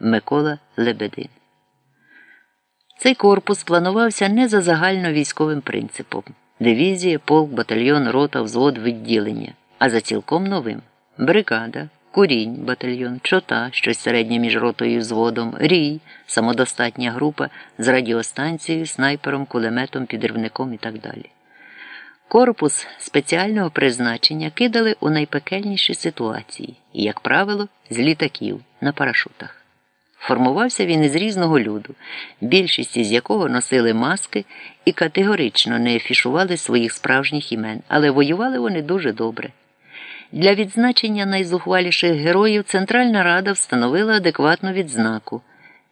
Микола Лебедин. Цей корпус планувався не за загальновійськовим принципом дивізія, полк, батальйон, рота, взвод, відділення, а за цілком новим бригада, курінь, батальйон, чота, щось середнє між ротою і взводом, рій, самодостатня група з радіостанцією, снайпером, кулеметом, підривником і так далі. Корпус спеціального призначення кидали у найпекельніші ситуації, і, як правило, з літаків на парашутах. Формувався він із різного люду, більшість із якого носили маски і категорично не афішували своїх справжніх імен, але воювали вони дуже добре. Для відзначення найзухваліших героїв Центральна Рада встановила адекватну відзнаку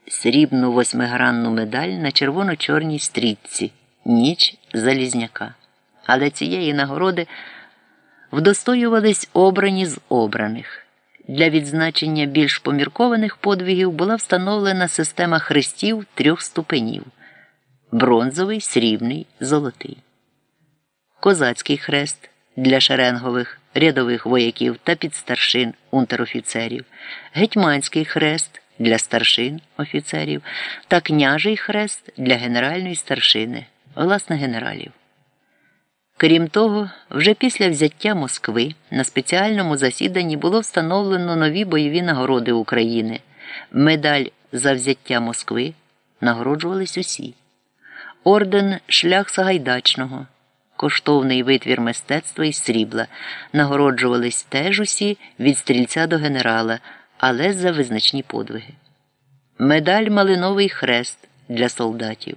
срібну восьмигранну медаль на червоно-чорній стрітці Ніч Залізняка. Але цієї нагороди вдостоювались обрані з обраних. Для відзначення більш поміркованих подвигів була встановлена система хрестів трьох ступенів бронзовий, срібний, золотий. Козацький хрест для шеренгових рядових вояків та підстаршин унтерофіцерів, гетьманський хрест для старшин офіцерів та княжий хрест для генеральної старшини, власне генералів. Крім того, вже після взяття Москви на спеціальному засіданні було встановлено нові бойові нагороди України. Медаль за взяття Москви нагороджувались усі. Орден Шлях Сагайдачного, коштовний витвір мистецтва і срібла, нагороджувались теж усі від стрільця до генерала, але за визначні подвиги. Медаль Малиновий хрест для солдатів.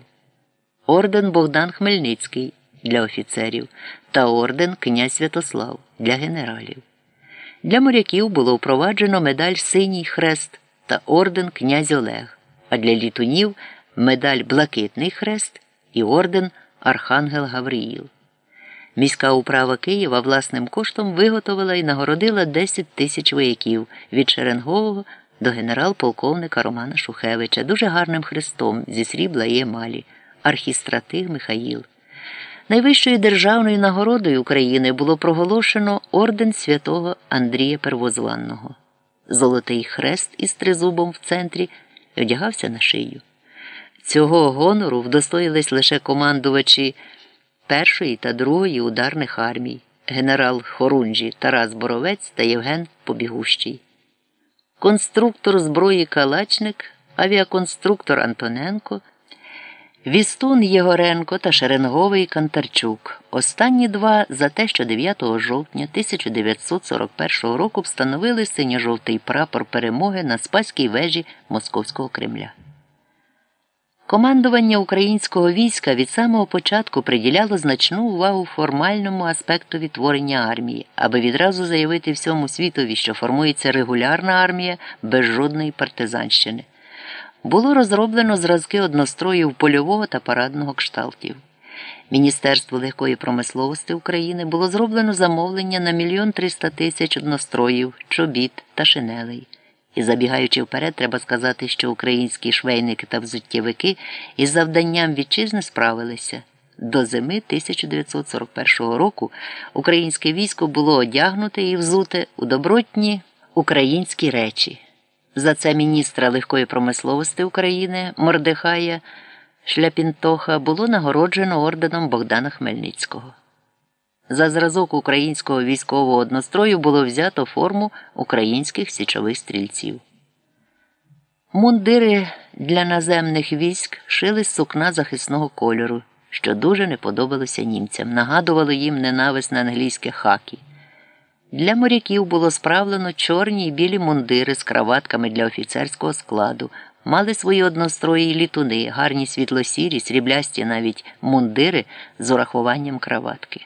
Орден Богдан Хмельницький для офіцерів та орден князь Святослав для генералів. Для моряків було впроваджено медаль Синій хрест та орден князь Олег, а для літунів медаль Блакитний хрест і орден Архангел Гавриїл. Міська управа Києва власним коштом виготовила і нагородила 10 тисяч вояків від Шеренгового до генерал-полковника Романа Шухевича дуже гарним хрестом зі срібла і емалі, архістратиг Михаїл. Найвищою державною нагородою України було проголошено орден святого Андрія Первозванного. Золотий хрест із тризубом в центрі одягався на шию. Цього гонору вдостоїлись лише командувачі першої та другої ударних армій, генерал Хорунжі Тарас Боровець та Євген Побігущий. Конструктор зброї Калачник, авіаконструктор Антоненко. Вістун Єгоренко та Шеренговий Кантарчук. Останні два за те, що 9 жовтня 1941 року встановили синьо-жовтий прапор перемоги на Спаській вежі Московського Кремля. Командування українського війська від самого початку приділяло значну увагу формальному аспекту відтворення армії, аби відразу заявити всьому світові, що формується регулярна армія без жодної партизанщини було розроблено зразки одностроїв польового та парадного кшталтів. Міністерство легкої промисловості України було зроблено замовлення на мільйон триста тисяч одностроїв, чобіт та шинелей. І забігаючи вперед, треба сказати, що українські швейники та взуттєвики із завданням вітчизни справилися. До зими 1941 року українське військо було одягнуте і взуте у добротні українські речі. За це міністра легкої промисловості України Мордехая Шляпінтоха було нагороджено орденом Богдана Хмельницького. За зразок українського військового однострою було взято форму українських січових стрільців. Мундири для наземних військ шили з сукна захисного кольору, що дуже не подобалося німцям, нагадувало їм ненависне англійське хакі. Для моряків було справлено чорні й білі мундири з краватками для офіцерського складу, мали свої однострої літуни, гарні світлосірі, сріблясті навіть мундири з урахуванням краватки.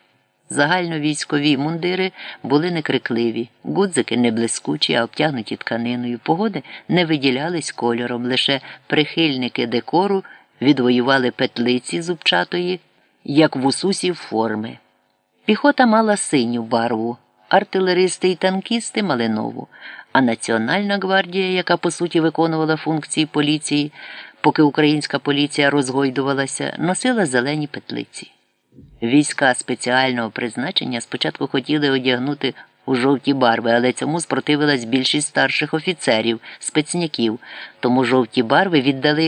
Загальновійськові мундири були некрикливі, гудзики не блискучі, а обтягнуті тканиною. Погоди не виділялись кольором, лише прихильники декору відвоювали петлиці зубчатої, як в усусів форми. Піхота мала синю барву артилеристи і танкісти Малинову, а Національна гвардія, яка по суті виконувала функції поліції, поки українська поліція розгойдувалася, носила зелені петлиці. Війська спеціального призначення спочатку хотіли одягнути у жовті барви, але цьому спротивилась більшість старших офіцерів, спецняків, тому жовті барви віддали